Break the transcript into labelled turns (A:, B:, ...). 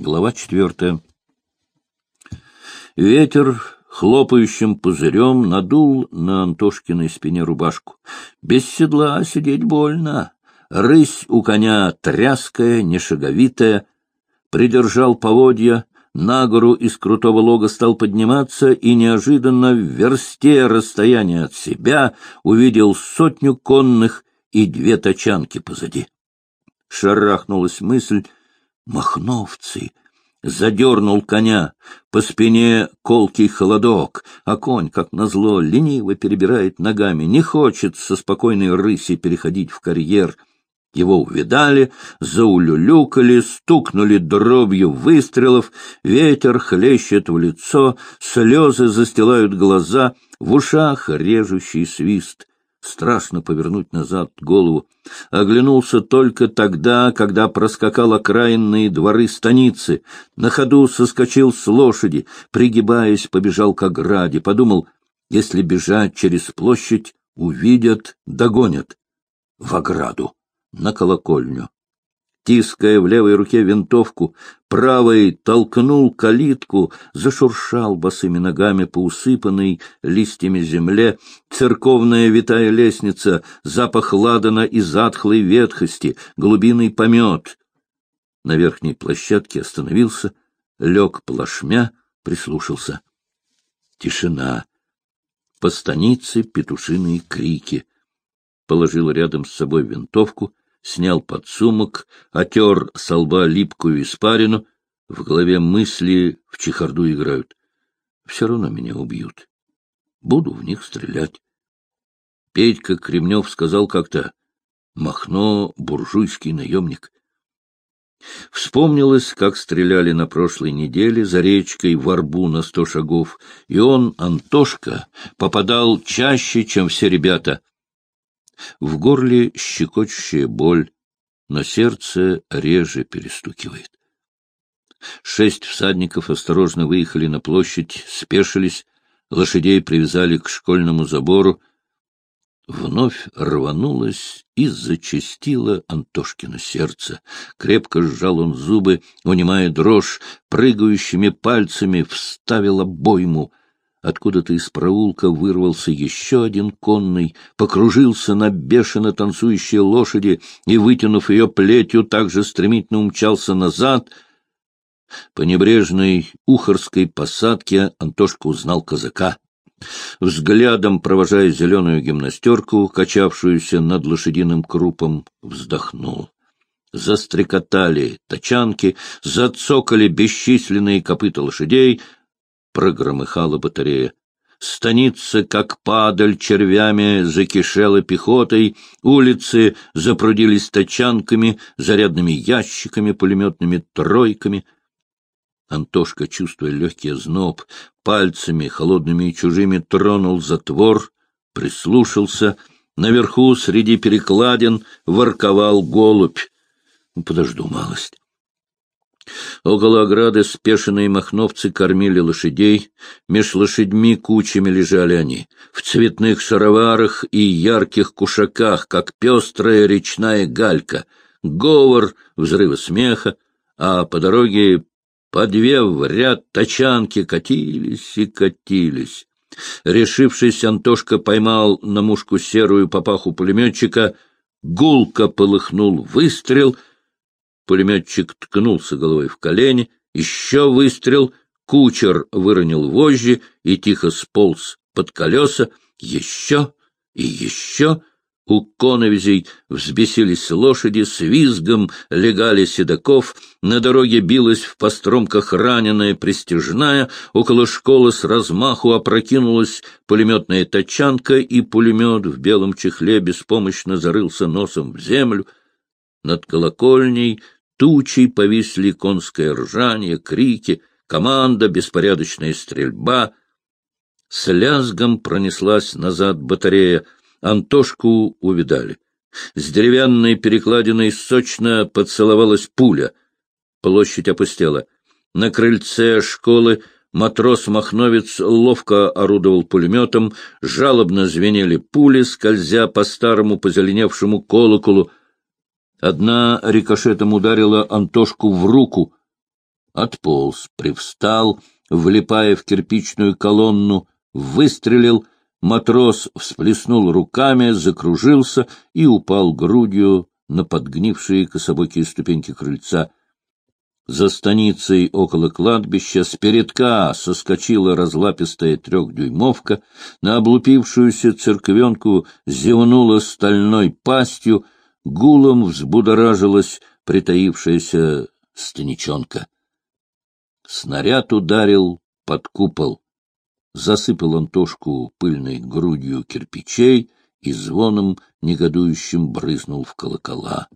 A: Глава четвертая. Ветер хлопающим пузырем надул на Антошкиной спине рубашку. Без седла сидеть больно. Рысь у коня тряская, нешаговитая. Придержал поводья, на гору из крутого лога стал подниматься и неожиданно в версте расстояния от себя увидел сотню конных и две тачанки позади. Шарахнулась мысль — Махновцы! Задернул коня, по спине колкий холодок, а конь, как назло, лениво перебирает ногами, не хочет со спокойной рыси переходить в карьер. Его увидали, заулюлюкали, стукнули дробью выстрелов, ветер хлещет в лицо, слезы застилают глаза, в ушах режущий свист. Страшно повернуть назад голову. Оглянулся только тогда, когда проскакал окраинные дворы станицы. На ходу соскочил с лошади, пригибаясь, побежал к ограде. Подумал, если бежать через площадь, увидят, догонят. В ограду, на колокольню тиская в левой руке винтовку, правой толкнул калитку, зашуршал босыми ногами по усыпанной листьями земле, церковная витая лестница, запах ладана и затхлой ветхости, голубиный помет. На верхней площадке остановился, лег плашмя, прислушался. Тишина. По станице петушиные крики. Положил рядом с собой винтовку — снял подсумок, отер со лба липкую испарину. В голове мысли в чехарду играют. Все равно меня убьют. Буду в них стрелять. Петька Кремнев сказал как-то, Махно — буржуйский наемник. Вспомнилось, как стреляли на прошлой неделе за речкой в арбу на сто шагов, и он, Антошка, попадал чаще, чем все ребята. В горле щекочущая боль, но сердце реже перестукивает. Шесть всадников осторожно выехали на площадь, спешились, лошадей привязали к школьному забору. Вновь рванулось и зачастило Антошкино сердце. Крепко сжал он зубы, унимая дрожь, прыгающими пальцами вставил обойму — Откуда-то из проулка вырвался еще один конный, покружился на бешено танцующей лошади и, вытянув ее плетью, также стремительно умчался назад. По небрежной ухорской посадке Антошка узнал казака. Взглядом, провожая зеленую гимнастерку, качавшуюся над лошадиным крупом, вздохнул. Застрекотали тачанки, зацокали бесчисленные копыта лошадей — прогромыхала батарея. Станица, как падаль, червями закишела пехотой, улицы запрудились тачанками, зарядными ящиками, пулеметными тройками. Антошка, чувствуя легкий озноб, пальцами, холодными и чужими, тронул затвор, прислушался. Наверху, среди перекладин, ворковал голубь. Подожду малость. Около ограды спешенные махновцы кормили лошадей, меж лошадьми кучами лежали они, в цветных шароварах и ярких кушаках, как пестрая речная галька, говор, взрывы смеха, а по дороге по две в ряд тачанки катились и катились. Решившись, Антошка поймал на мушку серую папаху пулеметчика, гулко полыхнул выстрел — Пулеметчик ткнулся головой в колени, еще выстрел, кучер выронил вожжи и тихо сполз под колеса, еще и еще. У коновизей взбесились лошади, с визгом легали седаков, на дороге билась в постромках раненая пристижная, около школы с размаху опрокинулась пулеметная тачанка, и пулемет в белом чехле беспомощно зарылся носом в землю. Над колокольней Тучей повисли конское ржание, крики, команда, беспорядочная стрельба. С лязгом пронеслась назад батарея. Антошку увидали. С деревянной перекладиной сочно поцеловалась пуля. Площадь опустела. На крыльце школы матрос-махновец ловко орудовал пулеметом, жалобно звенели пули, скользя по старому позеленевшему колоколу. Одна рикошетом ударила Антошку в руку. отполз, привстал, влипая в кирпичную колонну, выстрелил, матрос всплеснул руками, закружился и упал грудью на подгнившие кособокие ступеньки крыльца. За станицей около кладбища с передка соскочила разлапистая трехдюймовка, на облупившуюся церквенку зевнула стальной пастью, гулом взбудоражилась притаившаяся станичонка. Снаряд ударил под купол, засыпал Антошку пыльной грудью кирпичей и звоном негодующим брызнул в колокола.